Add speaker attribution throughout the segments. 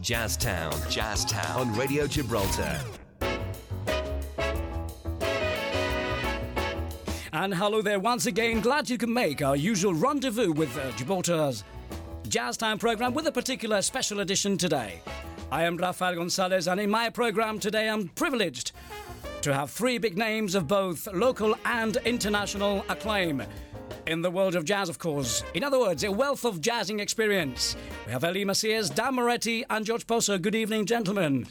Speaker 1: Jazztown. Jazztown. On Radio Gibraltar.
Speaker 2: And hello there once again. Glad you can make our usual rendezvous with uh, Gibraltar's Jazztown program with a particular special edition today. I am Rafael Gonzalez, and in my program today, I'm privileged to have three big names of both local and international acclaim. In the world of jazz, of course. In other words, a wealth of jazzing experience. We have Elie Macias, Dan Moretti, and George Posso. Good evening, gentlemen.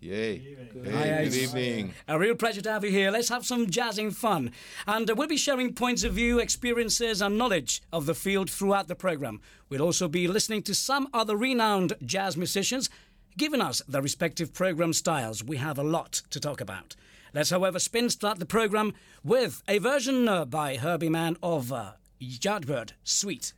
Speaker 3: Yay.
Speaker 2: Hi,
Speaker 3: Hey, good
Speaker 2: it's
Speaker 3: evening.
Speaker 2: A real pleasure to have you here. Let's have some jazzing fun. And uh, we'll be sharing points of view, experiences, and knowledge of the field throughout the program. We'll also be listening to some other renowned jazz musicians, giving us their respective program styles. We have a lot to talk about. Let's, however, spin start the program with a version uh, by Herbie Mann of uh, Yardbird Suite.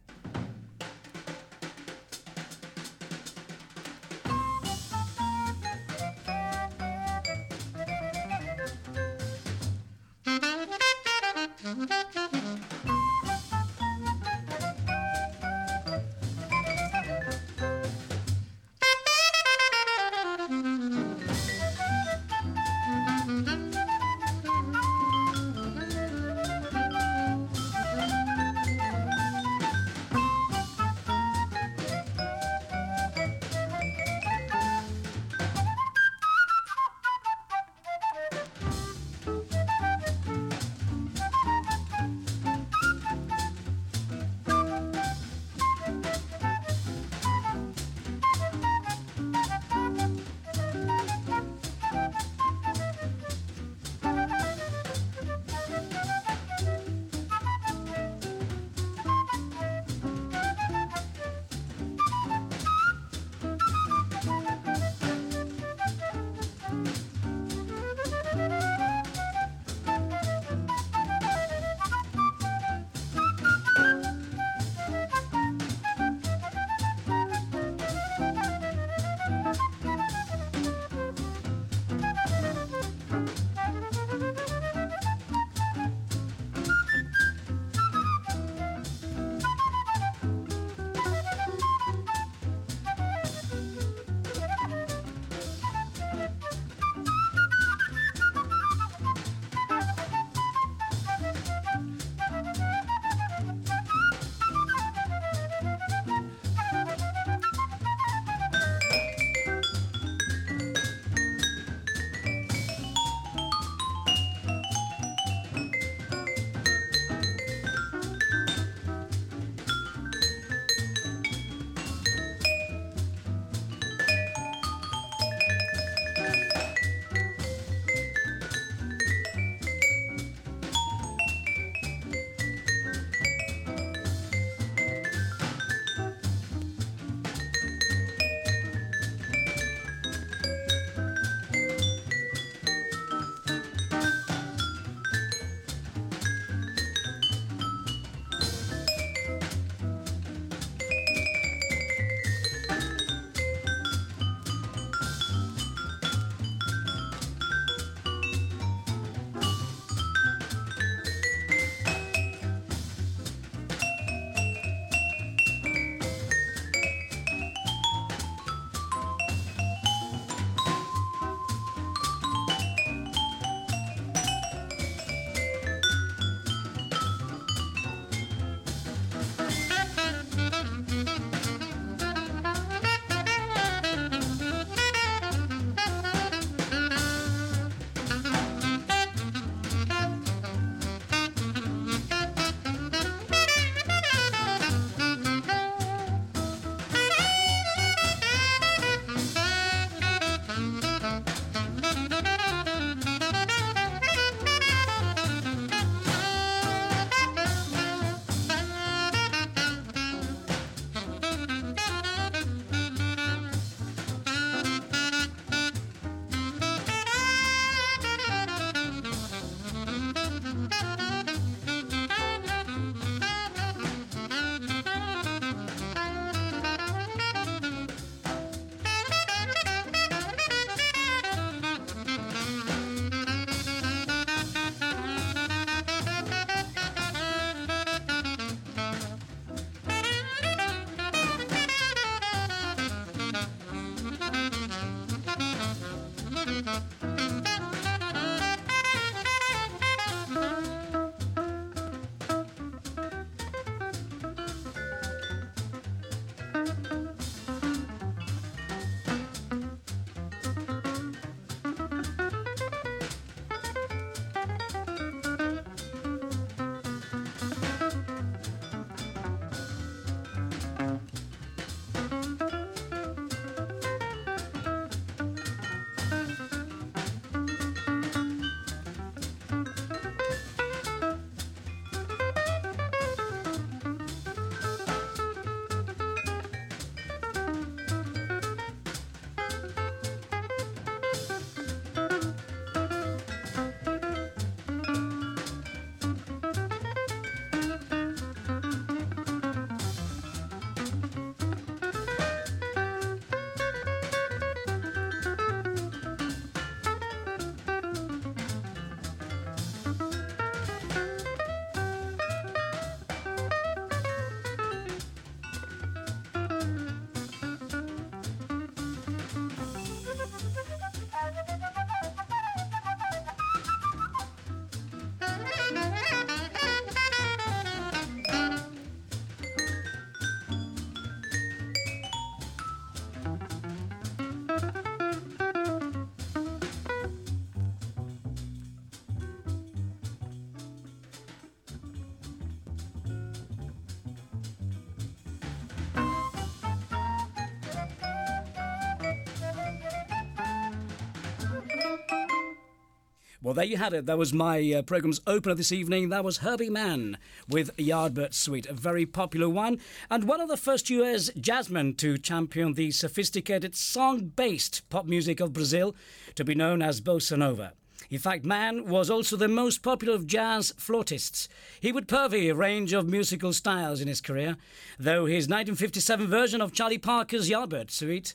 Speaker 2: Well, there you had it. That was my uh, program's opener this evening. That was Herbie Mann with Yardbird Suite, a very popular one, and one of the first US jazzmen to champion the sophisticated song-based pop music of Brazil, to be known as bossa nova. In fact, Mann was also the most popular of jazz flautists. He would purvey a range of musical styles in his career, though his 1957 version of Charlie Parker's Yardbird Suite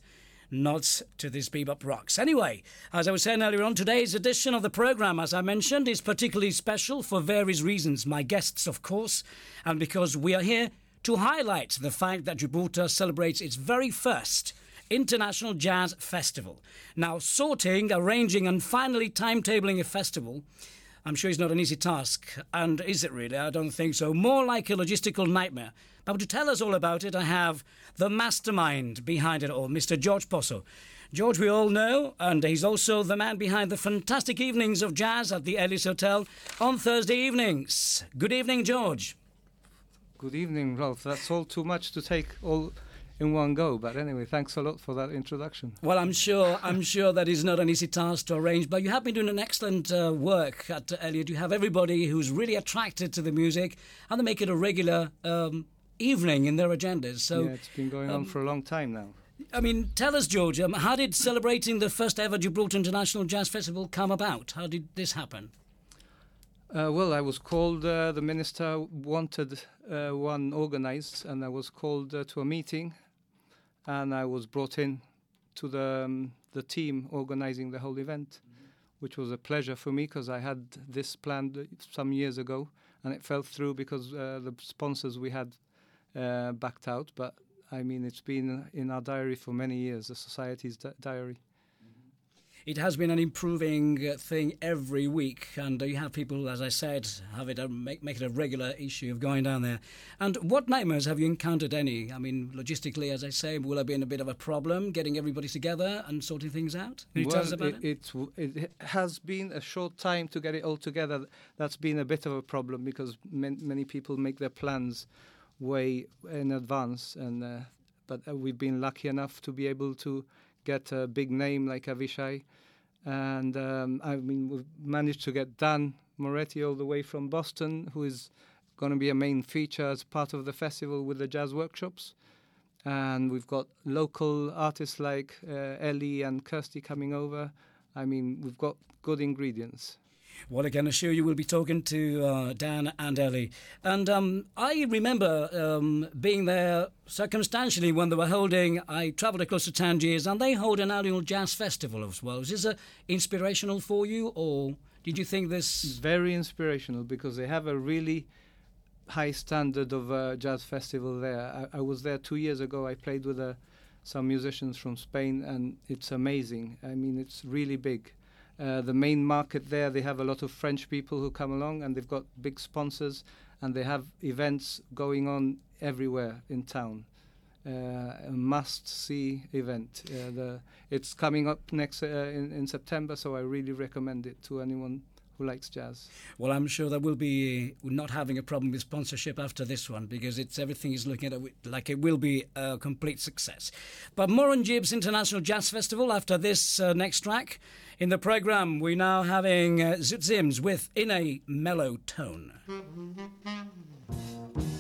Speaker 2: nods to this bebop rocks. Anyway, as I was saying earlier on, today's edition of the program, as I mentioned, is particularly special for various reasons. My guests, of course, and because we are here to highlight the fact that Gibraltar celebrates its very first International Jazz Festival. Now, sorting, arranging, and finally timetabling a festival. I'm sure it's not an easy task. And is it really? I don't think so. More like a logistical nightmare. But to tell us all about it, I have the mastermind behind it all, Mr. George Posso. George, we all know, and he's also the man behind the fantastic evenings of jazz at the Ellis Hotel on Thursday evenings. Good evening, George.
Speaker 3: Good evening, Ralph. That's all too much to take all in one go. But anyway, thanks a lot for that introduction.
Speaker 2: Well, I'm sure I'm sure that is not an easy task to arrange, but you have been doing an excellent uh, work at Elliot. You have everybody who's really attracted to the music, and they make it a regular um, evening in their agendas. So
Speaker 3: yeah, it's been going um, on for a long time now.
Speaker 2: I mean, tell us, George, um, how did celebrating the first ever Gibraltar International Jazz Festival come about? How did this happen?
Speaker 3: Uh, well, I was called, uh, the minister wanted uh, one organized, and I was called uh, to a meeting, and I was brought in to the, um, the team organizing the whole event, mm-hmm. which was a pleasure for me because I had this planned some years ago, and it fell through because uh, the sponsors we had uh, backed out. But I mean, it's been in our diary for many years, the society's di- diary.
Speaker 2: It has been an improving thing every week, and you have people, as I said, have it make, make it a regular issue of going down there. And what nightmares have you encountered? Any? I mean, logistically, as I say, will have been a bit of a problem getting everybody together and sorting things out?
Speaker 3: Can you well, tell us about it? It, it has been a short time to get it all together. That's been a bit of a problem because man, many people make their plans way in advance, and uh, but uh, we've been lucky enough to be able to get a big name like Avishai, and um, I mean we've managed to get Dan Moretti all the way from Boston, who is going to be a main feature as part of the festival with the jazz workshops. And we've got local artists like uh, Ellie and Kirsty coming over. I mean, we've got good ingredients.
Speaker 2: Well, I can assure you we'll be talking to uh, Dan and Ellie. And um, I remember um, being there circumstantially when they were holding, I travelled across to Tangiers, and they hold an annual jazz festival as well. Is this uh, inspirational for you, or did you think this?
Speaker 3: Very inspirational because they have a really high standard of uh, jazz festival there. I, I, was there two years ago. I played with some musicians from Spain, and it's amazing. I mean, it's really big. Uh, the main market there, they have a lot of French people who come along, and they've got big sponsors, and they have events going on everywhere in town. Uh, a must-see event. Uh, the, it's coming up next uh, in, in September, so I really recommend it to anyone who likes jazz.
Speaker 2: Well, I'm sure there will be not having a problem with sponsorship after this one because it's everything is looking at it like it will be a complete success. But more on Gib's International Jazz Festival after this uh, next track. In the program, we're now having uh, Zoot Sims with In a Mellow Tone.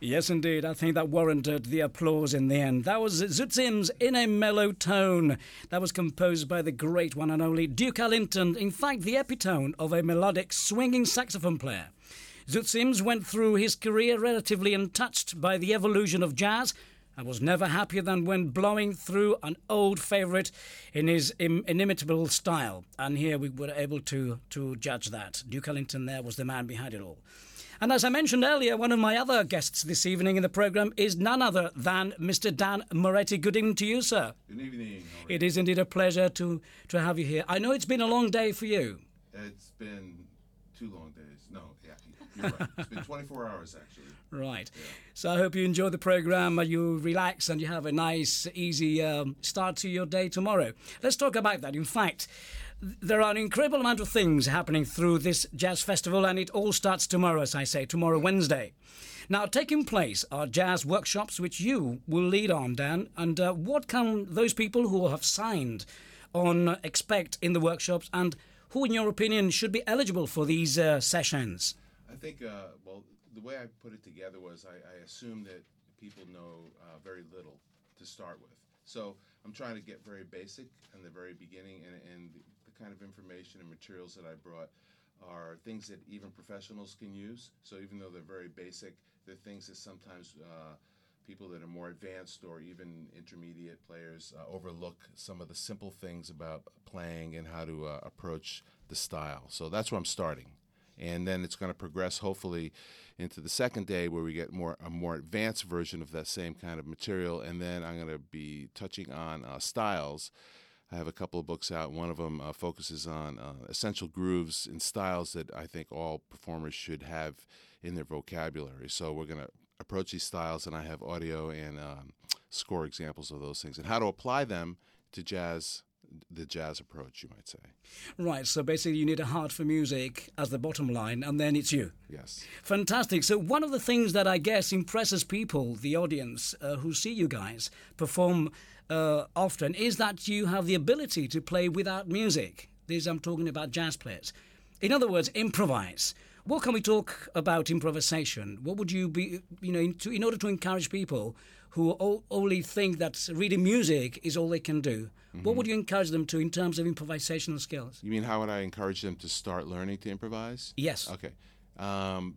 Speaker 2: Yes, indeed. I think that warranted the applause in the end. That was Zoot Sims in a mellow tone. That was composed by the great one and only Duke Ellington, in fact, the epitome of a melodic swinging saxophone player. Zoot Sims went through his career relatively untouched by the evolution of jazz and was never happier than when blowing through an old favourite in his Im- inimitable style. And here we were able to, to judge that. Duke Ellington there was the man behind it all. And as I mentioned earlier, one of my other guests this evening in the programme is none other than Mr. Dan Moretti. Good evening to you, sir.
Speaker 4: Good evening.
Speaker 2: It is indeed a pleasure to, to have you here. I know it's been a long day for you.
Speaker 4: It's been two long days. No, yeah, you're right. It's been 24 hours, actually.
Speaker 2: Right. So I hope you enjoy the programme, you relax, and you have a nice, easy um, start to your day tomorrow. Let's talk about that. In fact, there are an incredible amount of things happening through this jazz festival, and it all starts tomorrow, as I say, tomorrow, Wednesday. Now, taking place are jazz workshops which you will lead on, Dan. And uh, what can those people who have signed on expect in the workshops, and who, in your opinion, should be eligible for these uh, sessions?
Speaker 4: I think, uh, well, the way I put it together was I, I assume that people know very little to start with. So I'm trying to get very basic in the very beginning, and, and kind of information and materials that I brought are things that even professionals can use. So even though they're very basic, they're things that sometimes uh, people that are more advanced or even intermediate players uh, overlook some of the simple things about playing and how to uh, approach the style. So that's where I'm starting. And then it's going to progress hopefully into the second day where we get more a more advanced version of that same kind of material. And then I'm going to be touching on uh, styles. I have a couple of books out. One of them uh, focuses on uh, essential grooves and styles that I think all performers should have in their vocabulary. So we're going to approach these styles, and I have audio and um, score examples of those things and how to apply them to jazz the jazz approach, you might say.
Speaker 2: Right, so basically, you need a heart for music as the bottom line, and then it's you.
Speaker 4: Yes.
Speaker 2: Fantastic. So, one of the things that I guess impresses people, the audience uh, who see you guys perform uh, often, is that you have the ability to play without music. This I'm talking about jazz players. In other words, improvise. What can we talk about improvisation? What would you be, you know, in, to, in order to encourage people who o- only think that reading music is all they can do?
Speaker 4: Mm-hmm.
Speaker 2: What would you encourage them to in terms of improvisational skills?
Speaker 4: You mean how would I encourage them to start learning to improvise?
Speaker 2: Yes.
Speaker 4: Okay. Um,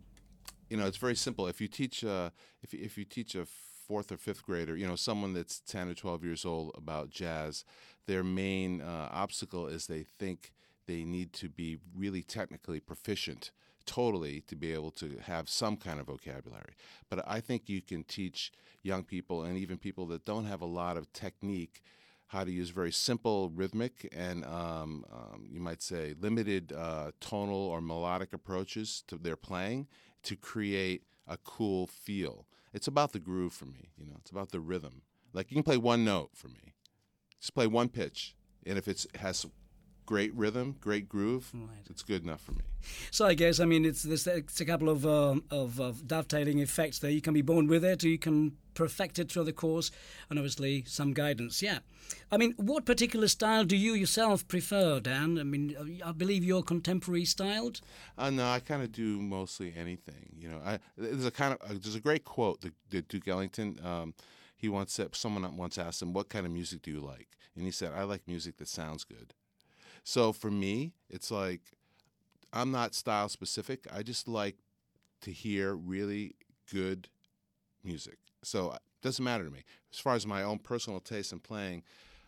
Speaker 4: you know, it's very simple. If you teach, uh, if if you teach a fourth or fifth grader, you know, someone that's ten or twelve years old about jazz, their main uh, obstacle is they think they need to be really technically proficient totally to be able to have some kind of vocabulary. But I think you can teach young people and even people that don't have a lot of technique how to use very simple rhythmic and um, um, you might say limited uh, tonal or melodic approaches to their playing to create a cool feel. It's about the groove for me, you know. It's about the rhythm. Like you can play one note for me, just play one pitch, and if it has great rhythm, great groove,
Speaker 2: Right.
Speaker 4: it's good enough for me.
Speaker 2: So I guess I mean it's there's it's a couple of, um, of of dovetailing effects there. You can be born with it, or you can perfect it through the course, and obviously some guidance. Yeah, I mean, what particular style do you yourself prefer, Dan? I mean, I believe you're contemporary styled.
Speaker 4: Uh, no, I kind of do mostly anything. You know, I, there's a kind of uh, there's a great quote that, that Duke Ellington. Um, he once said someone once asked him, "What kind of music do you like?" And he said, "I like music that sounds good." So for me, it's like I'm not style specific. I just like to hear really good music. So it doesn't matter to me. As far as my own personal taste in playing,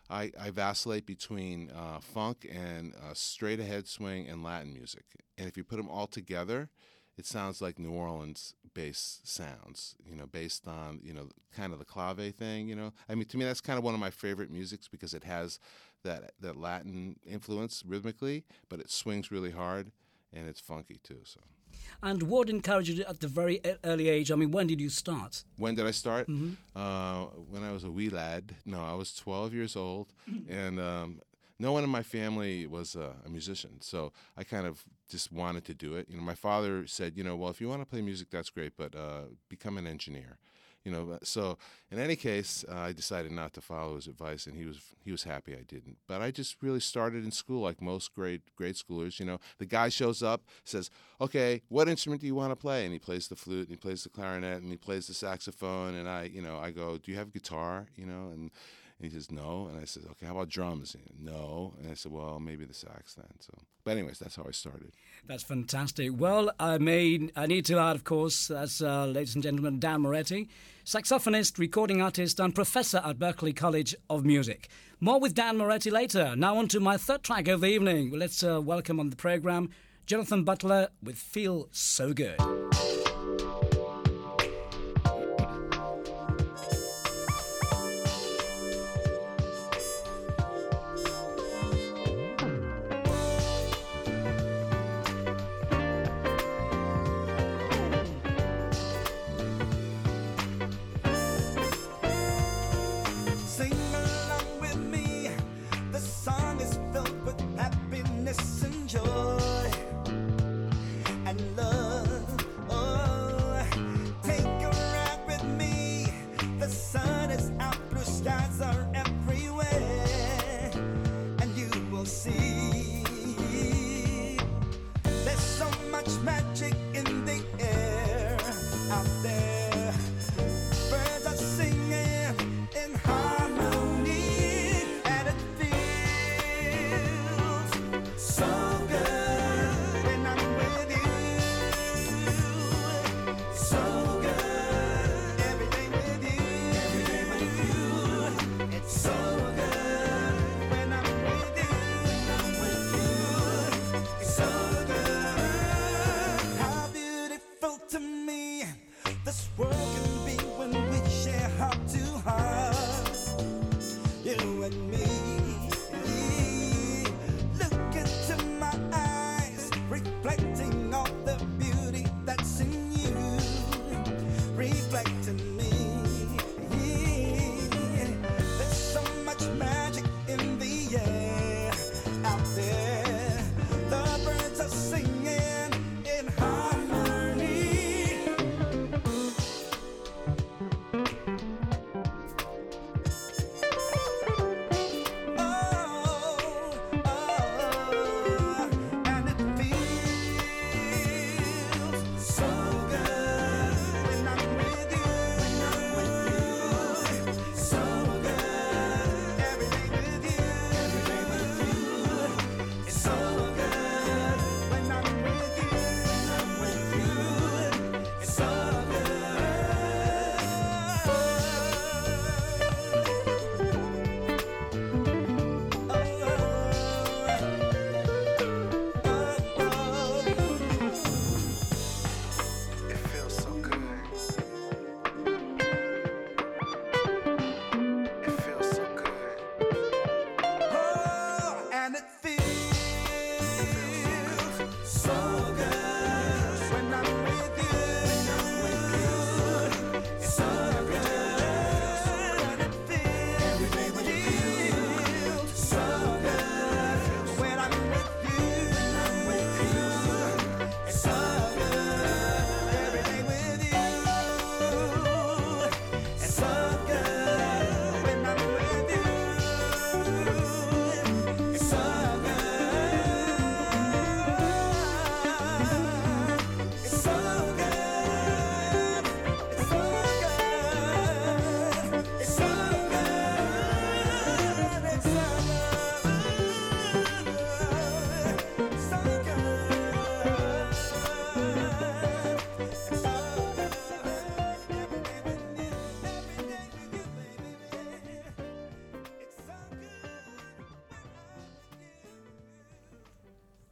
Speaker 4: I, I vacillate between uh, funk and uh, straight ahead swing and Latin music. And if you put them all together, it sounds like New Orleans based sounds, you know, based on, you know, kind of the clave thing, you know. I mean, to me, that's kind of one of my favorite musics because it has that, that Latin influence rhythmically, but it swings really hard and it's funky too. So,
Speaker 2: And what encouraged you at the very early age? I mean, when did you start?
Speaker 4: when did I start? Uh, when I was a wee lad. No, I was 12 years old, and um, no one in my family was uh, a musician, so I kind of just wanted to do it. You know, my father said, you know, well, if you want to play music, that's great, but uh, become an engineer. You know, so in any case, uh, I decided not to follow his advice, and he was he was happy I didn't. But I just really started in school like most grade grade schoolers. You know, the guy shows up, says, "Okay, what instrument do you want to play?" And he plays the flute, and he plays the clarinet, and he plays the saxophone. And I, you know, I go, "Do you have guitar?" You know, and and he says no, and I said, okay, how about drums? No, and I said, well, maybe the sax then. So, but anyways, that's how I started.
Speaker 2: That's fantastic. Well, I mean, I need to add, of course, as uh, ladies and gentlemen, Dan Moretti, saxophonist, recording artist, and professor at Berklee College of Music. More with Dan Moretti later. Now on to my third track of the evening. Let's uh, welcome on the program Jonathan Butler with "Feel So Good."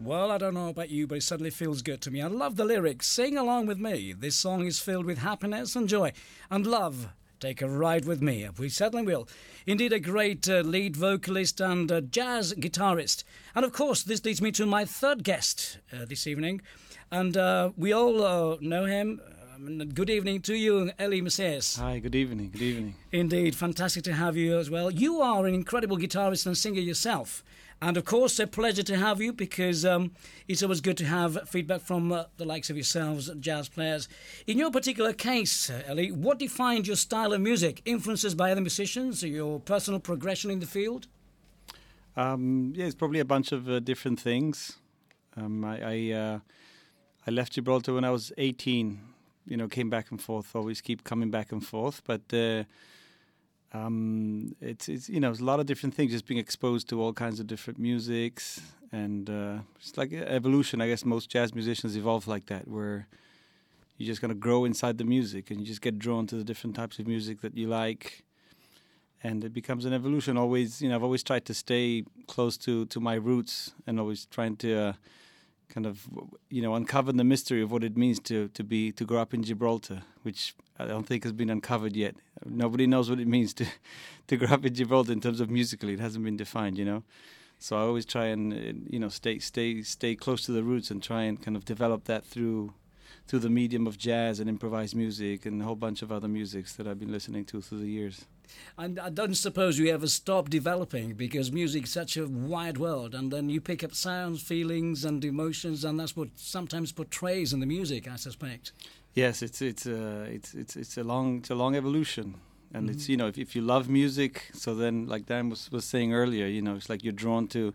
Speaker 2: Well, I don't know about you, but it certainly feels good to me. I love the lyrics. Sing along with me. This song is filled with happiness and joy and love. Take a ride with me. We certainly will. Indeed, a great uh, lead vocalist and jazz guitarist. And of course, this leads me to my third guest uh, this evening. And uh, we all know him. Um, good evening to you, Eli Messias.
Speaker 5: Hi, good evening. Good evening.
Speaker 2: Indeed, fantastic to have you as well. You are an incredible guitarist and singer yourself. And of course, a pleasure to have you because um, it's always good to have feedback from uh, the likes of yourselves, jazz players. In your particular case, uh, Ellie, what defined your style of music? Influences by other musicians, or your personal progression in the field?
Speaker 5: Um, yeah, it's probably a bunch of uh, different things. Um, I I, uh, I left Gibraltar when I was 18. You know, came back and forth. Always keep coming back and forth, but uh, um, it's it's you know it's a lot of different things. Just being exposed to all kinds of different musics, and uh, it's like evolution. I guess most jazz musicians evolve like that, where you're just gonna grow inside the music, and you just get drawn to the different types of music that you like and it becomes an evolution always you know i've always tried to stay close to to my roots and always trying to uh, kind of you know uncovered the mystery of what it means to to be to grow up in gibraltar which i don't think has been uncovered yet. Nobody knows what it means to to grow up in gibraltar in terms of musically. It hasn't been defined you know? So i always try and you know stay stay stay close to the roots and try and kind of develop that through through the medium of jazz and improvised music and a whole bunch of other musics that I've been listening to through the years.
Speaker 2: And I don't suppose you ever stop developing because music's such a wide world, and then you pick up sounds, feelings, and emotions, and that's what sometimes portrays in the music, I suspect.
Speaker 5: Yes, it's it's uh, it's it's it's a long it's a long evolution, and it's you know if if you love music, so then like Dan was was saying earlier, you know it's like you're drawn to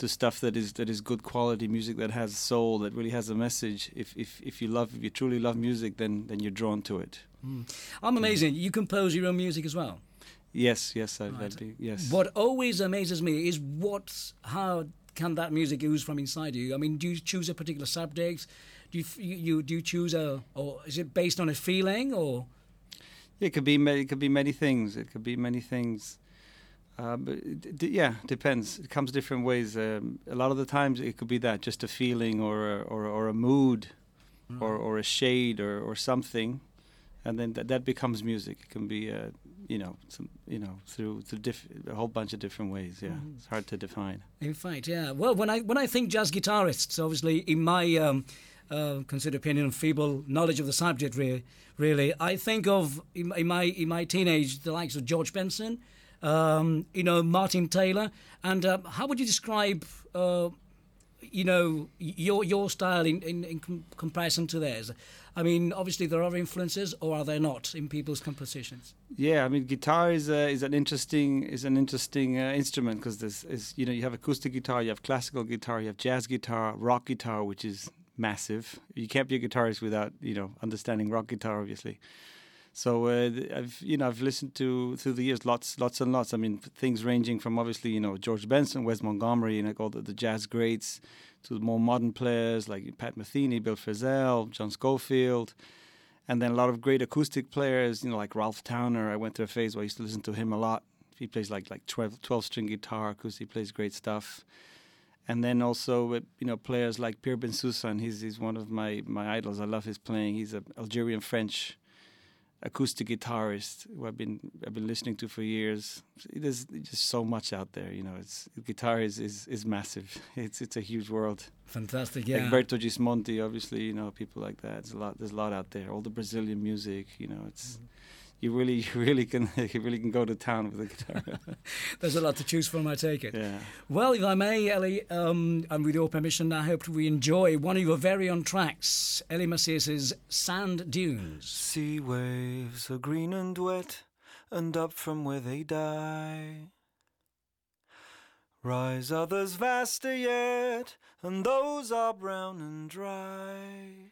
Speaker 5: to stuff that is that is good quality music that has soul that really has a message. If if if you love if you truly love music, then then you're drawn to it. Hmm.
Speaker 2: I'm amazing. You compose your own music as well.
Speaker 5: Yes, yes, I've
Speaker 2: Right.
Speaker 5: big- yes.
Speaker 2: What always amazes me is what, how can that music ooze from inside you? I mean, do you choose a particular subject? Do you, you, you do you choose a, or is it based on a feeling, or
Speaker 5: It could be it could be many things. It could be many things. Uh, but it, d- yeah, depends. It comes different ways. Um, a lot of the times it could be that just a feeling or a, or, or a mood, or or a shade or, or something, and then that that becomes music. It can be uh, you know some you know through through diff- a whole bunch of different ways. Yeah, it's hard to define.
Speaker 2: In fact, yeah. Well, when I when I think jazz guitarists, obviously, in my um, uh, considered opinion and feeble knowledge of the subject, really, really, I think of in, in my in my teenage the likes of George Benson, um, you know, Martin Taylor, and um, how would you describe, uh, you know, your your style in in, in com- comparison to theirs? I mean, obviously there are influences, or are there not in people's compositions?
Speaker 5: Yeah, I mean, guitar is uh, is an interesting is an interesting uh, instrument because there's is you know you have acoustic guitar, you have classical guitar, you have jazz guitar, rock guitar, which is massive. You can't be a guitarist without you know understanding rock guitar, obviously. So uh, I've you know I've listened to through the years lots lots and lots. I mean things ranging from obviously you know George Benson, Wes Montgomery, and like all the, the jazz greats, to the more modern players like Pat Metheny, Bill Frisell, John Scofield and then a lot of great acoustic players, you know, like Ralph Towner. I went through a phase where I used to listen to him a lot. He plays like like 12, 12 string guitar, because he plays great stuff. And then also with you know players like Pierre Ben. He's he's one of my my idols. I love his playing. He's a Algerian French acoustic guitarist who I've been I've been listening to for years. There's just so much out there. You know, it's guitar is is, is massive. It's it's a huge world.
Speaker 2: Fantastic, yeah.
Speaker 5: Egberto Gismonti, obviously, you know, people like that. There's a lot. There's a lot out there. All the Brazilian music, you know, it's mm-hmm. You really, you really can, you really can go to town with a guitar.
Speaker 2: There's a lot to choose from, I take it.
Speaker 5: yeah.
Speaker 2: Well, if I may, Ellie, um, and with your permission, I hope we enjoy one of your very own tracks, Ellie Macias's Sand Dunes.
Speaker 6: Sea waves are green and wet, and up from where they die. Rise others vaster yet, and those are brown and dry.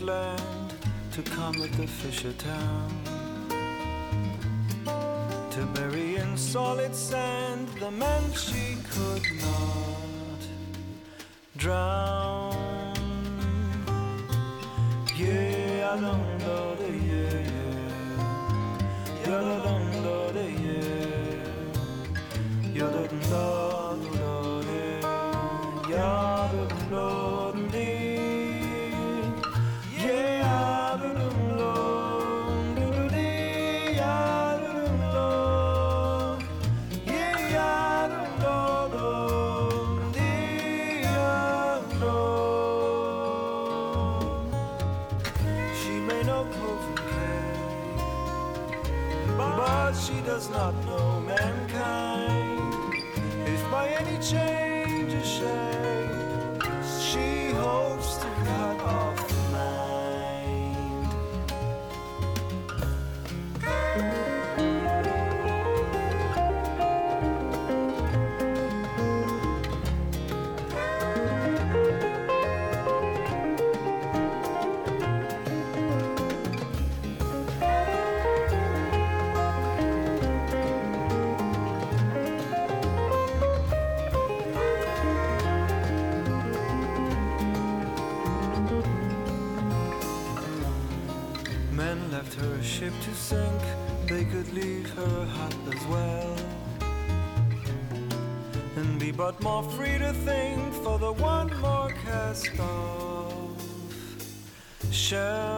Speaker 6: Land to come at the fisher town. To bury in solid sand the man she could not drown. Yeah, I don't know the yeah, I don't know the yeah. Yeah, I don't know shell.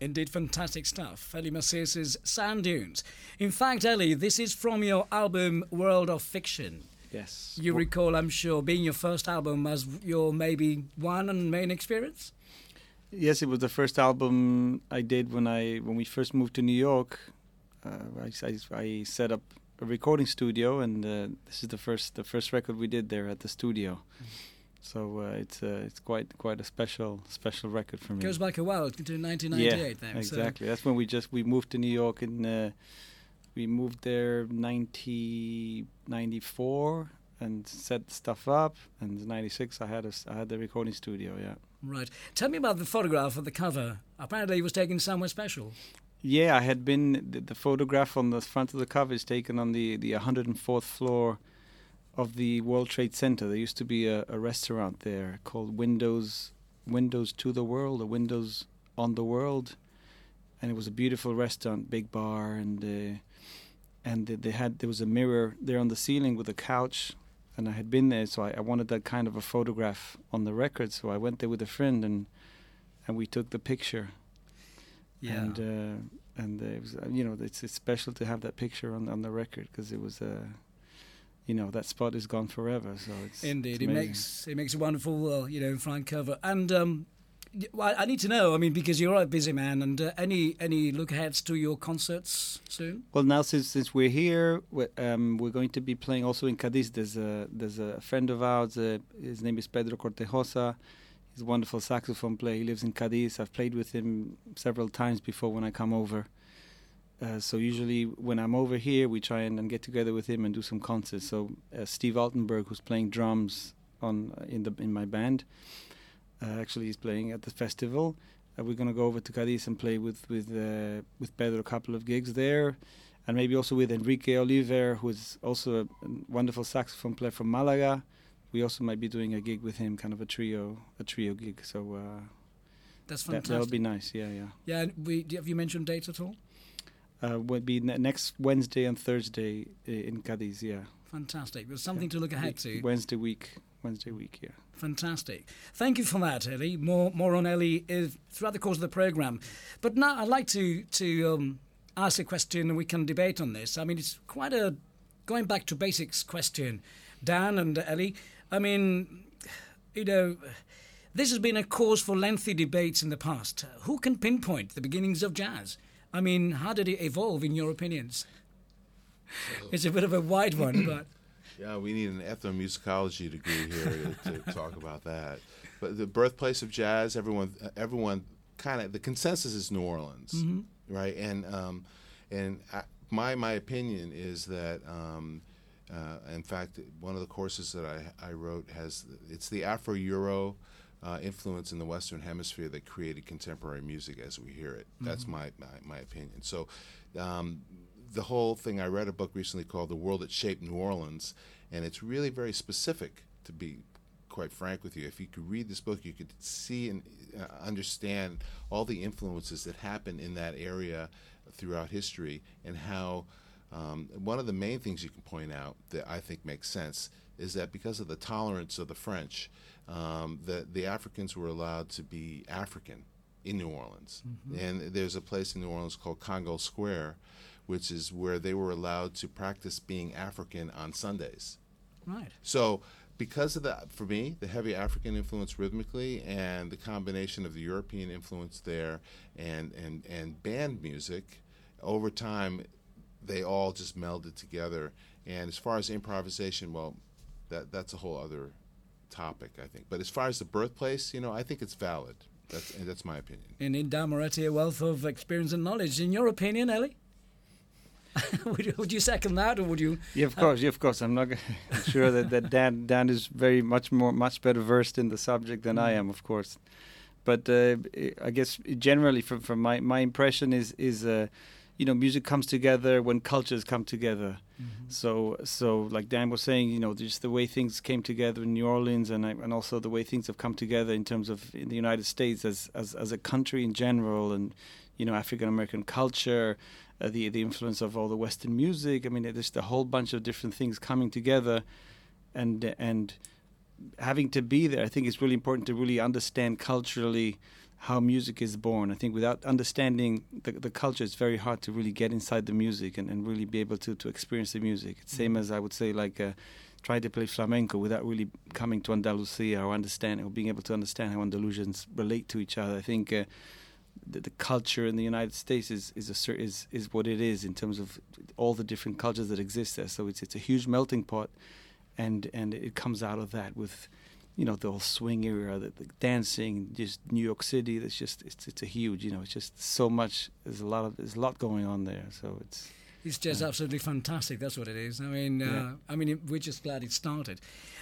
Speaker 2: Indeed, fantastic stuff. Ellie Macias's Sand Dunes. In fact, Ellie, this is from your album World of Fiction.
Speaker 5: Yes.
Speaker 2: You recall, I'm sure, being your first album as your maybe one and main experience?
Speaker 5: Yes, it was the first album I did when I when we first moved to New York. Uh, I, I, I set up a recording studio, and uh, this is the first the first record we did there at the studio. So uh, it's uh, it's quite quite a special special record for me.
Speaker 2: It Goes back a while to 1998
Speaker 5: yeah,
Speaker 2: then. so-
Speaker 5: exactly. That's when we just we moved to New York and uh, we moved there 90, 94 and set stuff up. And 96 I had a I had the recording studio. Yeah.
Speaker 2: Right. Tell me about the photograph of the cover. Apparently, it was taken somewhere special.
Speaker 5: Yeah, I had been. The, the photograph on the front of the cover is taken on the, the 104th floor of the World Trade Center. There used to be a, a restaurant there called Windows Windows to the World or Windows on the World, and it was a beautiful restaurant, big bar, and uh, and they, they had there was a mirror there on the ceiling with a couch. And I had been there, so I, I wanted that kind of a photograph on the record. So I went there with a friend, and and we took the picture Yeah. and uh, and uh, it was you know it's it's special to have that picture on on the record because it was uh, you know that spot is gone forever so it's
Speaker 2: Indeed,
Speaker 5: it's
Speaker 2: it makes it makes a wonderful, uh, you know, front cover. And um, I need to know. I mean, because you're a busy man, and uh, any any look aheads to your concerts soon?
Speaker 5: well now since since we're here we um, we're going to be playing also in Cadiz there's a there's a friend of ours uh, his name is Pedro Cortejosa he's a wonderful saxophone player he lives in Cadiz I've played with him several times before when I come over uh, so usually when I'm over here, we try and, and get together with him and do some concerts. So uh, Steve Altenberg, who's playing drums on uh, in the in my band, uh, actually he's playing at the festival. Uh, we're gonna go over to Cadiz and play with with uh, with Pedro a couple of gigs there, and maybe also with Enrique Oliver, who's also a, wonderful saxophone player from Malaga. We also might be doing a gig with him, kind of a trio a trio gig. So uh,
Speaker 2: That's
Speaker 5: that,
Speaker 2: fantastic.
Speaker 5: that'll be nice. Yeah, yeah.
Speaker 2: yeah, and we have you mentioned dates at all?
Speaker 5: Uh, would be ne- next Wednesday and Thursday in Cadiz. Yeah.
Speaker 2: Fantastic. There's something to look ahead to.
Speaker 5: Wednesday week. Wednesday week. Yeah.
Speaker 2: Fantastic. Thank you for that, Ellie. More more on Ellie uh, throughout the course of the program. But now I'd like to to um, ask a question, and we can debate on this. I mean, it's quite a going back to basics question, Dan and Ellie. I mean, you know. This has been a cause for lengthy debates in the past. Who can pinpoint the beginnings of jazz? I mean, how did it evolve, in your opinions? It's a bit of a wide one, but
Speaker 4: Yeah, we need an ethnomusicology degree here to, to talk about that. But the birthplace of jazz, everyone, everyone, kind of the consensus is New Orleans, right? And um, and I, my my opinion is that, um, uh, in fact, one of the courses that I I wrote has it's the Afro Euro uh, influence in the Western Hemisphere that created contemporary music as we hear it. That's my, my, my opinion. So, um, the whole thing, I read a book recently called The World That Shaped New Orleans, and it's really very specific, to be quite frank with you. If you could read this book, you could see and uh, understand all the influences that happened in that area throughout history and how um, one of the main things you can point out that I think makes sense is that because of the tolerance of the French, um, the, the Africans were allowed to be African in New Orleans. And there's a place in New Orleans called Congo Square, which is where they were allowed to practice being African on Sundays.
Speaker 2: Right.
Speaker 4: So, because of that, for me, the heavy African influence rhythmically and the combination of the European influence there and, and, and band music, over time, they all just melded together. And as far as improvisation, well, that, that's a whole other topic, I think. But as far as the birthplace, you know, I think it's valid. That's, and that's my opinion.
Speaker 2: Indeed, Dan Moretti, a wealth of experience and knowledge. In your opinion, Ellie? would, you, would you second that, or would you?
Speaker 5: Yeah, of course, yeah, of course. I'm not g- sure that, that Dan Dan is very much more much better versed in the subject than I am, of course. But uh, I guess generally, from from my my impression is is uh, you know music comes together when cultures come together. So so like Dan was saying, you know, just the way things came together in New Orleans, and and also the way things have come together in terms of in the United States as as as a country in general, and you know African American culture, uh, the the influence of all the Western music. I mean, there's a whole bunch of different things coming together, and and having to be there. I think it's really important to really understand culturally how music is born. I think without understanding the, the culture, it's very hard to really get inside the music and, and really be able to, to experience the music. It's same as I would say like uh, try to play flamenco without really coming to Andalusia or understanding or being able to understand how Andalusians relate to each other. I think. Uh, the, the culture in the United States is is a is is what it is in terms of all the different cultures that exist there. So it's it's a huge melting pot, and and it comes out of that with, you know, the whole swing era, the, the dancing, just New York City. That's just it's it's a huge, you know, it's just so much. There's a lot of there's a lot going on there. So it's
Speaker 2: It's just absolutely fantastic. That's what it is. I mean, uh,
Speaker 5: Yeah.
Speaker 2: I mean, we're just glad it started.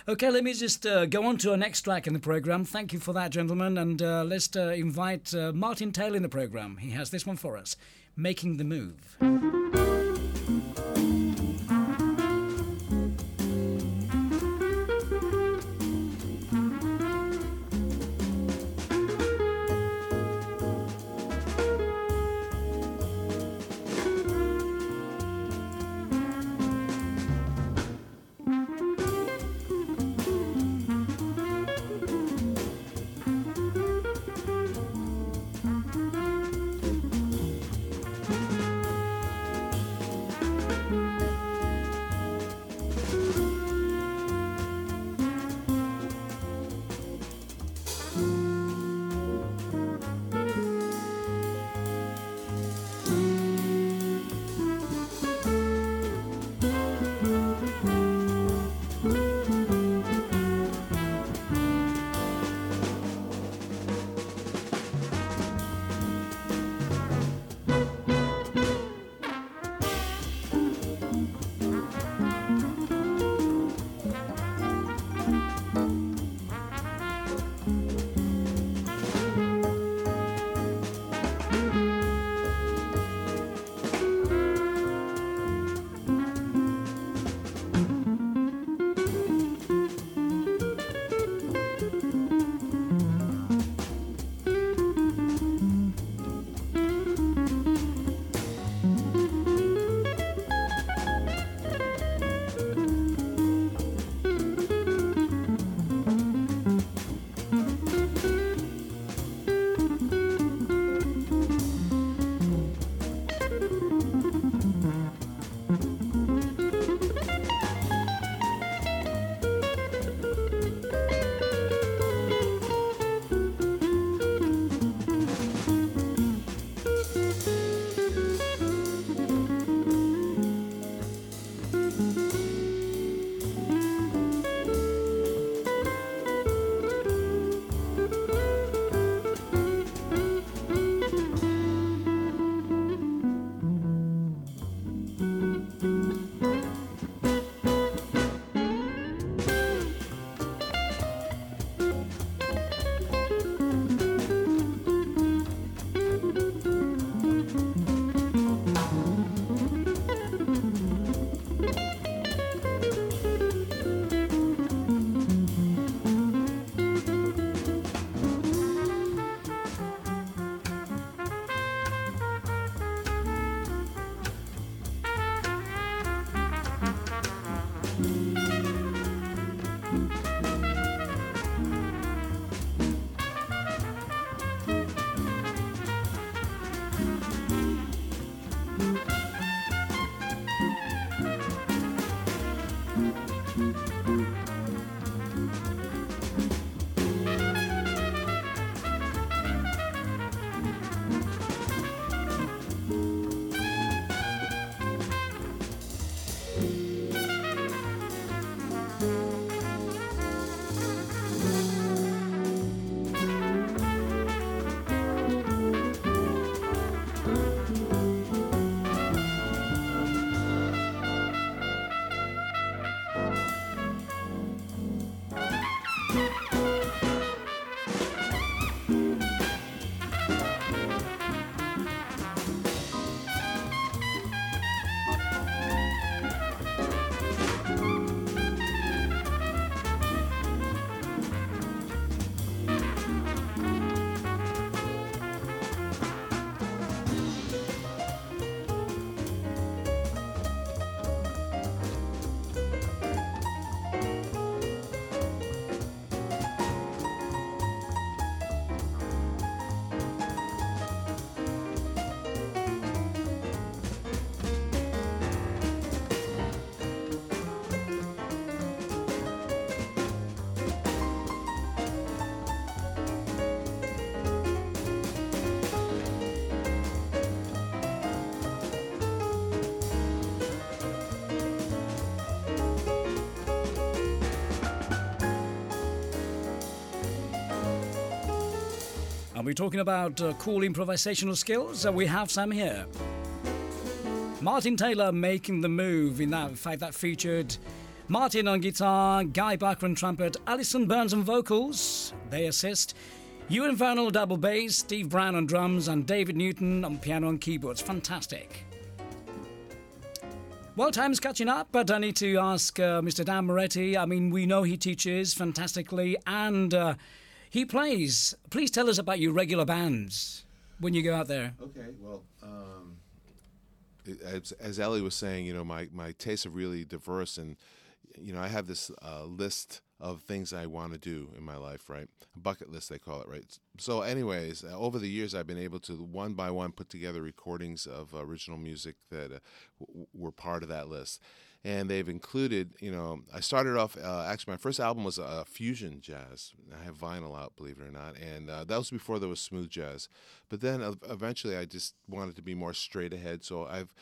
Speaker 2: Okay, let me just uh, go on to our next track in the program. Thank you for that, gentlemen, and uh, let's uh, invite uh, Martin Taylor in the program. He has this one for us, "Making the Move." Talking about uh, cool improvisational skills. Uh, we have some here. Martin Taylor making the move in that fact that featured Martin on guitar, Guy Barker on trumpet, Alison Burns on vocals. They assist. Ewan Vernal double bass, Steve Brown on drums, and David Newton on piano and keyboards. Fantastic. Well, time's catching up, but I need to ask uh, Mr. Dan Moretti. I mean, we know he teaches fantastically and he plays. Please tell us about your regular bands when you go out there.
Speaker 4: Okay, well, um, as, as Ellie was saying, you know, my, my tastes are really diverse, and you know, I have this uh, list of things I want to do in my life, right? A bucket list, they call it, right? So, anyways, uh, over the years, I've been able to one by one put together recordings of original music that uh, w- were part of that list. And they've included, you know, I started off, uh, actually, my first album was uh, fusion jazz. I have vinyl out, believe it or not. And uh, that was before there was smooth jazz. But then eventually I just wanted to be more straight ahead. So I've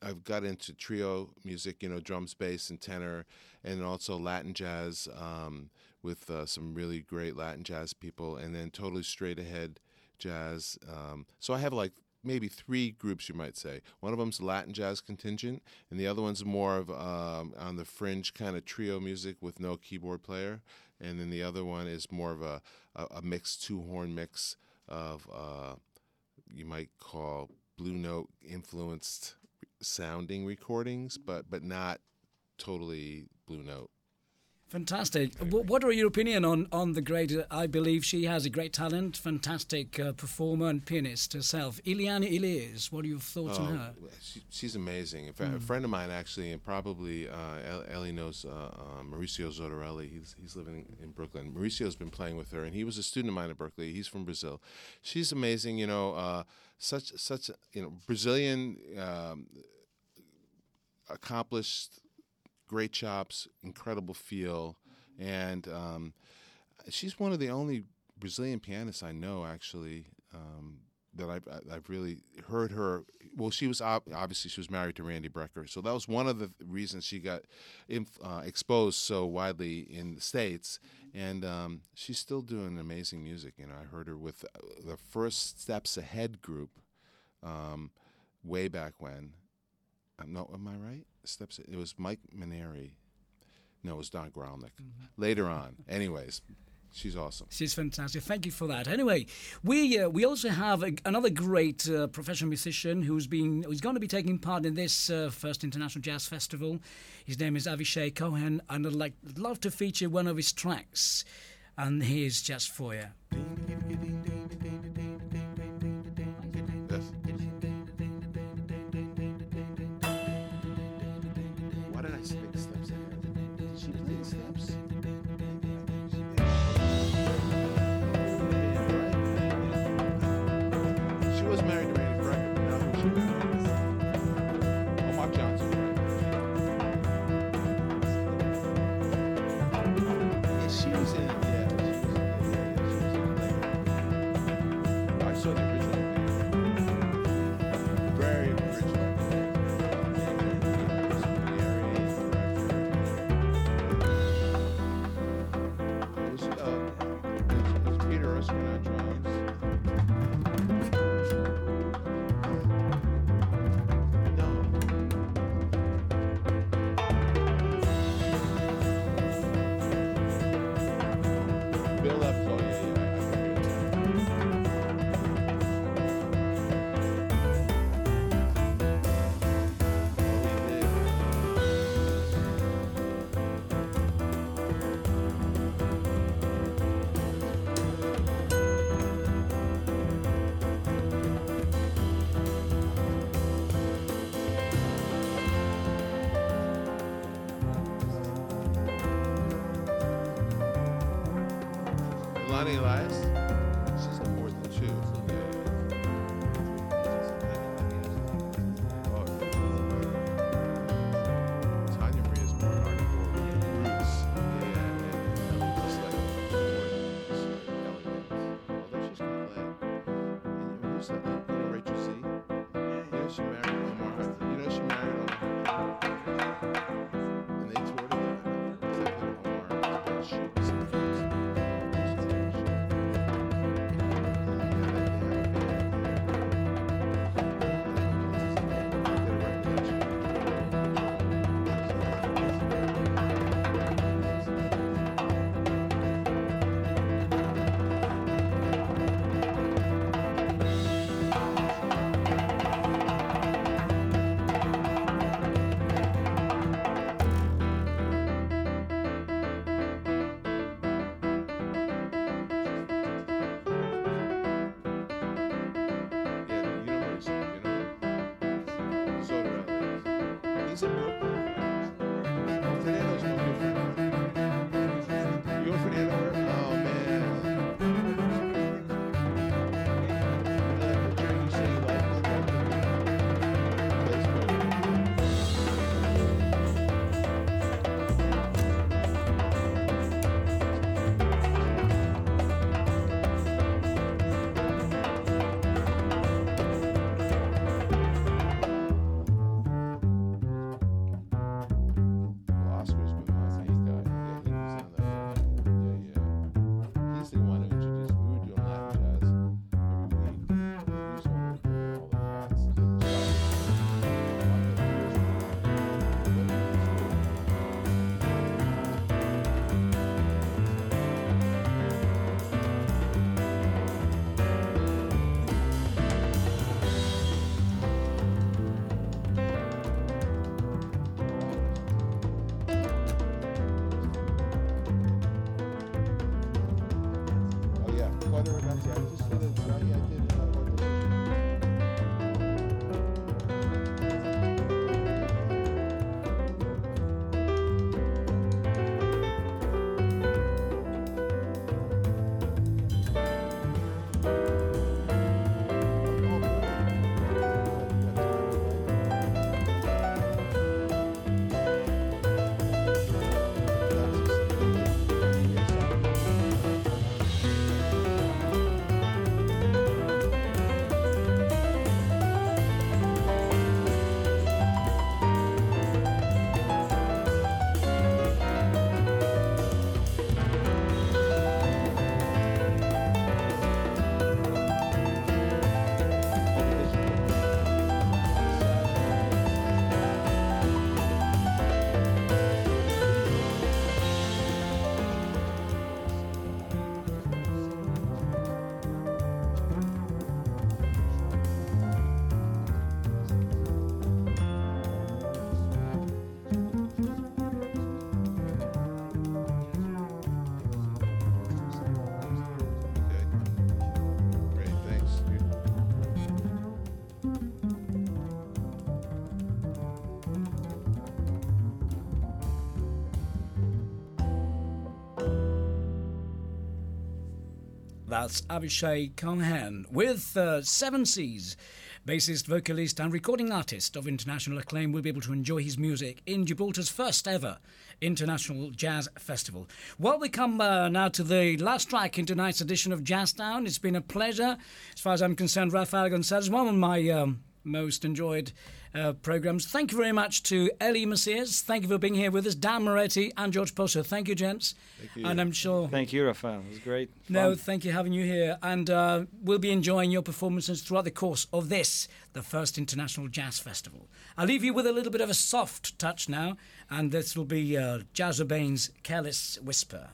Speaker 4: I've got into trio music, you know, drums, bass, and tenor, and also Latin jazz um, with uh, some really great Latin jazz people, and then totally straight ahead jazz. Um, so I have like maybe three groups, you might say. One of them's Latin jazz contingent, and the other one's more of um, on the fringe kind of trio music with no keyboard player, and then the other one is more of a a, a mixed two horn mix of uh, you might call blue note influenced sounding recordings, but but not totally blue note.
Speaker 2: Fantastic. Wh- What are your opinion on, on the great? I believe she has a great talent, fantastic uh, performer and pianist herself. Eliane Elias. What are your thoughts on her?
Speaker 4: Oh, she, she's amazing. In fact, a friend of mine actually, and probably uh, Ellie knows uh, uh, Mauricio Zottarelli. He's he's living in Brooklyn. Mauricio's been playing with her, and he was a student of mine at Berklee. He's from Brazil. She's amazing. You know, uh, such such you know Brazilian. Um, accomplished, great chops, incredible feel, and um, she's one of the only Brazilian pianists I know actually um, that I've I've really heard her. Well, she was ob- obviously she was married to Randy Brecker, so that was one of the reasons she got inf- uh, exposed so widely in the states. And um, she's still doing amazing music. You know, I heard her with uh, the first Steps Ahead group um, way back when. Uh, no, am I right? Steps. It was Mike Mainieri. No, it was Don Grolnick. Later on, anyways, she's awesome.
Speaker 2: She's fantastic. Thank you for that. Anyway, we uh, we also have a, another great uh, professional musician who's been who's going to be taking part in this uh, first international jazz festival. His name is Avishai Cohen, and I'd like love to feature one of his tracks. And here's just for you.
Speaker 4: That's
Speaker 2: Avishai Cohen with uh, Seven Seas. Bassist, vocalist, and recording artist of international acclaim will be able to enjoy his music in Gibraltar's first ever International Jazz Festival. Well, we come uh, now to the last track in tonight's edition of Jazztown. It's been a pleasure, as far as I'm concerned, Rafael Gonzalez, one of my um, most enjoyed uh, programs. Thank you very much to Ellie Macias. Thank you for being here with us, Dan Moretti and George Posso. Thank you, gents. Thank
Speaker 4: you.
Speaker 2: And I'm sure.
Speaker 5: Thank you, Rafael. It was great.
Speaker 2: No,
Speaker 5: Fun.
Speaker 2: thank you having you here, and uh, we'll be enjoying your performances throughout the course of this, the first International Jazz Festival. I'll leave you with a little bit of a soft touch now, and this will be uh, Jazz Urbain's "Careless Whisper."